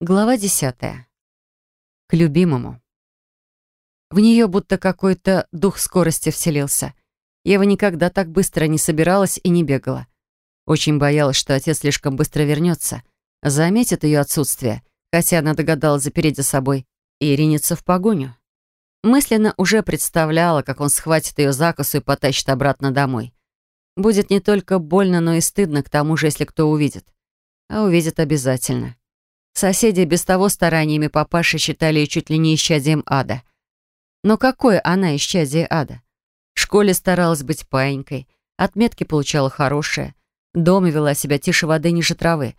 Глава десятая. К любимому. В нее будто какой-то дух скорости вселился. Ева никогда так быстро не собиралась и не бегала. Очень боялась, что отец слишком быстро вернется, заметит ее отсутствие, хотя она догадалась запереть за собой, и ринется в погоню. Мысленно уже представляла, как он схватит ее за косу и потащит обратно домой. Будет не только больно, но и стыдно, к тому же, если кто увидит. А увидит обязательно. Соседи без того стараниями папаши считали ее чуть ли не исчадием ада. Но какое она исчадие ада? В школе старалась быть паинькой, отметки получала хорошие, дома вела себя тише воды ниже травы,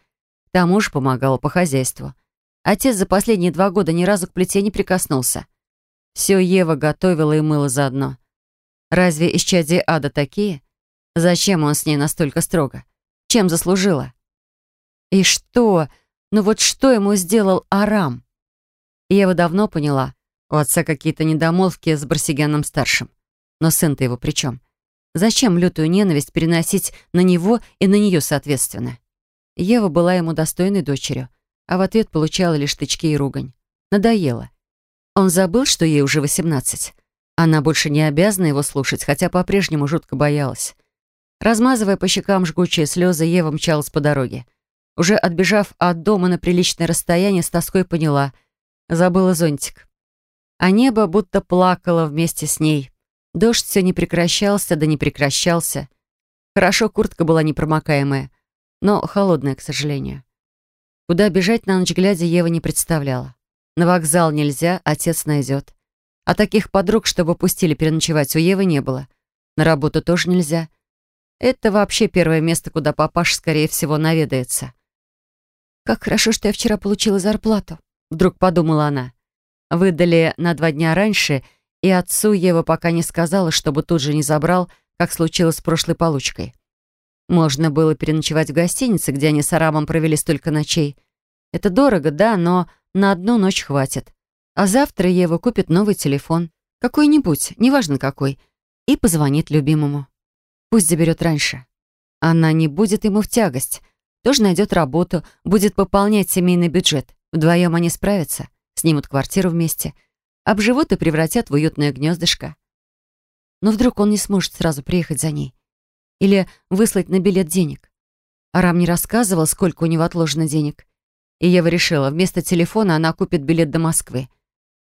к тому же помогала по хозяйству. Отец за последние два года ни разу к плите не прикоснулся. Все Ева готовила и мыла заодно. Разве исчадие ада такие? Зачем он с ней настолько строго? Чем заслужила? И что... Но вот что ему сделал Арам? Ева давно поняла, у отца какие-то недомолвки с Барсигяном-старшим. Но сын-то его при чем? Зачем лютую ненависть переносить на него и на нее соответственно? Ева была ему достойной дочерью, а в ответ получала лишь тычки и ругань. Надоело. Он забыл, что ей уже восемнадцать. Она больше не обязана его слушать, хотя по-прежнему жутко боялась. Размазывая по щекам жгучие слезы, Ева мчалась по дороге. Уже отбежав от дома на приличное расстояние, с тоской поняла. Забыла зонтик. А небо будто плакало вместе с ней. Дождь все не прекращался, да не прекращался. Хорошо, куртка была непромокаемая, но холодная, к сожалению. Куда бежать на ночь глядя, Ева не представляла. На вокзал нельзя, отец найдет. А таких подруг, чтобы пустили переночевать, у Евы не было. На работу тоже нельзя. Это вообще первое место, куда папаш, скорее всего, наведается. «Как хорошо, что я вчера получила зарплату», — вдруг подумала она. Выдали на два дня раньше, и отцу Ева пока не сказала, чтобы тут же не забрал, как случилось с прошлой получкой. Можно было переночевать в гостинице, где они с Арамом провели столько ночей. Это дорого, да, но на одну ночь хватит. А завтра Ева купит новый телефон. Какой-нибудь, неважно какой. И позвонит любимому. Пусть заберет раньше. Она не будет ему в тягость — тоже найдет работу, будет пополнять семейный бюджет. Вдвоем они справятся, снимут квартиру вместе, обживут и превратят в уютное гнездышко. Но вдруг он не сможет сразу приехать за ней. Или выслать на билет денег. Арам не рассказывал, сколько у него отложено денег. И Ева решила, вместо телефона она купит билет до Москвы.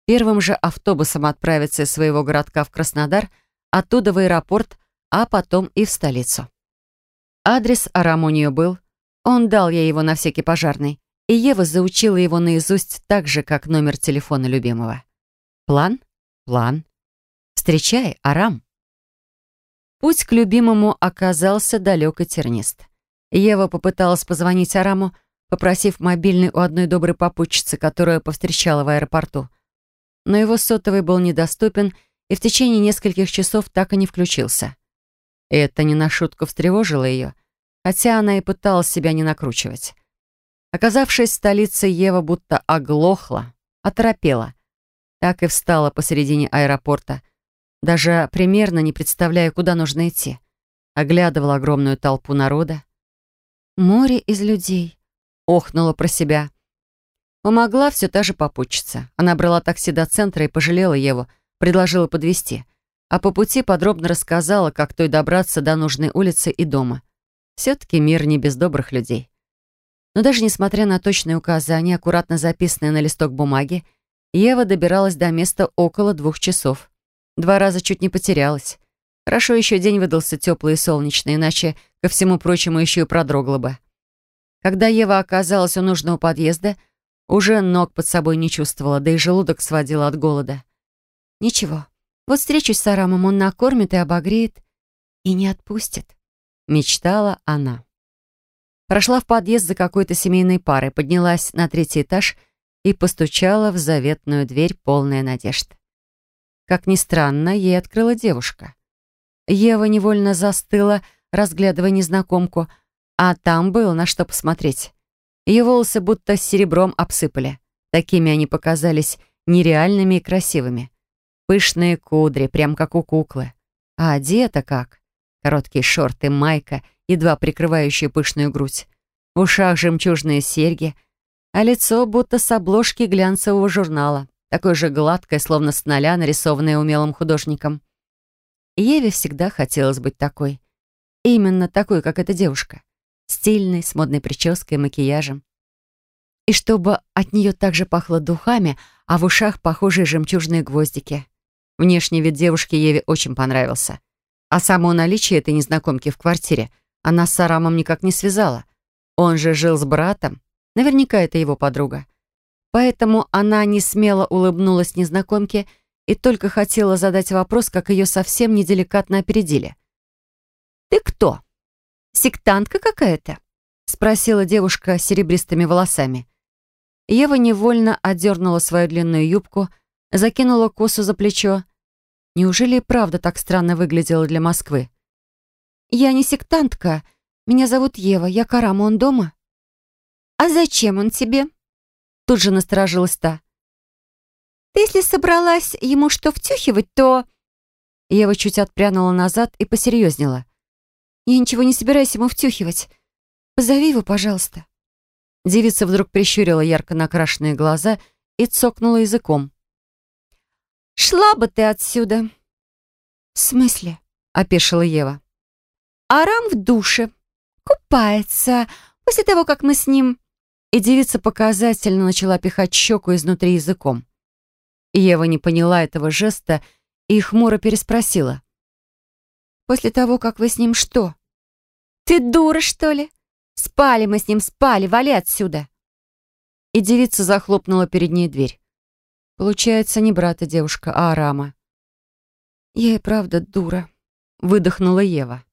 Первым же автобусом отправится из своего городка в Краснодар, оттуда в аэропорт, а потом и в столицу. Адрес Арам у нее был — он дал ей его на всякий пожарный, и Ева заучила его наизусть так же, как номер телефона любимого. План? План. Встречай, Арам. Путь к любимому оказался далек и тернист. Ева попыталась позвонить Араму, попросив мобильный у одной доброй попутчицы, которую повстречала в аэропорту. Но его сотовый был недоступен и в течение нескольких часов так и не включился. Это не на шутку встревожило ее — хотя она и пыталась себя не накручивать. Оказавшись в столице, Ева будто оглохла, оторопела. Так и встала посередине аэропорта, даже примерно не представляя, куда нужно идти. Оглядывала огромную толпу народа. «Море из людей», — охнула про себя. Помогла все та же попутчица. Она брала такси до центра и пожалела Еву, предложила подвезти, а по пути подробно рассказала, как той добраться до нужной улицы и дома. Все-таки мир не без добрых людей. Но даже несмотря на точные указания, аккуратно записанные на листок бумаги, Ева добиралась до места около двух часов. Два раза чуть не потерялась. Хорошо еще день выдался теплый и солнечный, иначе, ко всему прочему, еще и продрогла бы. Когда Ева оказалась у нужного подъезда, уже ног под собой не чувствовала, да и желудок сводила от голода. «Ничего, вот встречусь с Арамом, он накормит и обогреет, и не отпустит» мечтала она. Прошла в подъезд за какой-то семейной парой, поднялась на третий этаж и постучала в заветную дверь, полная надежд. Как ни странно, ей открыла девушка. Ева невольно застыла, разглядывая незнакомку, а там было на что посмотреть. Ее волосы будто серебром обсыпали. Такими они показались нереальными и красивыми. Пышные кудри, прям как у куклы. А одета как? Короткие шорты, майка, едва прикрывающая пышную грудь. В ушах жемчужные серьги. а лицо будто с обложки глянцевого журнала, такое же гладкое, словно с ноля, нарисованное умелым художником. Еве всегда хотелось быть такой. Именно такой, как эта девушка. Стильной, с модной прической и макияжем. И чтобы от нее также пахло духами, а в ушах похожие жемчужные гвоздики. Внешний вид девушки Еве очень понравился. А само наличие этой незнакомки в квартире она с Арамом никак не связала. Он же жил с братом. Наверняка это его подруга. Поэтому она не смело улыбнулась незнакомке и только хотела задать вопрос, как ее совсем неделикатно опередили. «Ты кто? Сектантка какая-то?» — спросила девушка с серебристыми волосами. Ева невольно одернула свою длинную юбку, закинула косу за плечо. Неужели и правда так странно выглядела для Москвы? «Я не сектантка. Меня зовут Ева. Я Карама. Он дома?» «А зачем он тебе?» Тут же насторожилась та. Ты если собралась ему что втюхивать, то...» Ева чуть отпрянула назад и посерьезнела. «Я ничего не собираюсь ему втюхивать. Позови его, пожалуйста». Девица вдруг прищурила ярко накрашенные глаза и цокнула языком. «Шла бы ты отсюда!» «В смысле?» — опешила Ева. «Арам в душе. Купается. После того, как мы с ним...» И девица показательно начала пихать щеку изнутри языком. Ева не поняла этого жеста и хмуро переспросила. «После того, как вы с ним что?» «Ты дура, что ли? Спали мы с ним, спали, вали отсюда!» И девица захлопнула перед ней дверь. Получается, не брат и девушка, а Арама. «Я и правда дура», — выдохнула Ева.